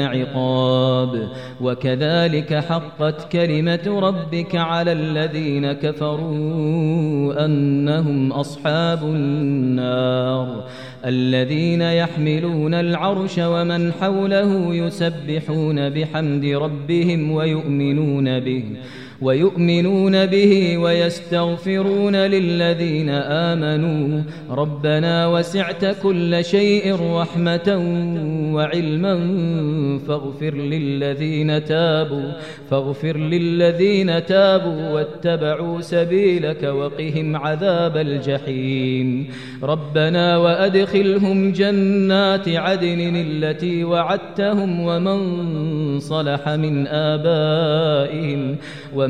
كان عقاب. وكذلك حقت كلمة ربك على الذين كفروا أنهم أصحاب النار. الذين يحملون العرش ومن حوله يسبحون بحمد ربهم ويؤمنون به. ويؤمنون به ويستغفرون للذين آمنوا. ربنا وسعت كل شيء رحمة وعلما فاغفر للذين تابوا فاغفر للذين تابوا واتبعوا سبيلك وقهم عذاب الجحيم. ربنا وأدخلهم جنات عدن التي وعدتهم ومن صلح من آبائهم ومن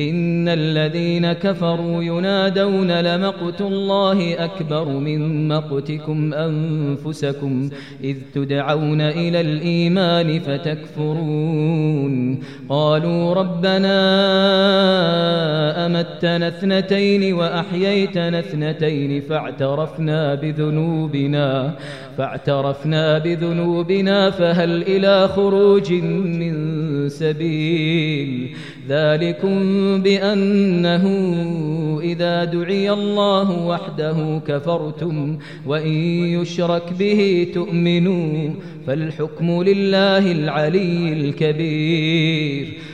ان الذين كفروا ينادون لمقت الله اكبر من مقتكم انفسكم اذ تدعون إلى الايمان فتكفرون قالوا ربنا امتنا اثنتين واحييتنا اثنتين فاعترفنا بذنوبنا فاعترفنا بذنوبنا فهل إلى خروج من سبيل. ذلكم بأنه إذا دعي الله وحده كفرتم وإن يشرك به تؤمنون فالحكم لله العلي الكبير.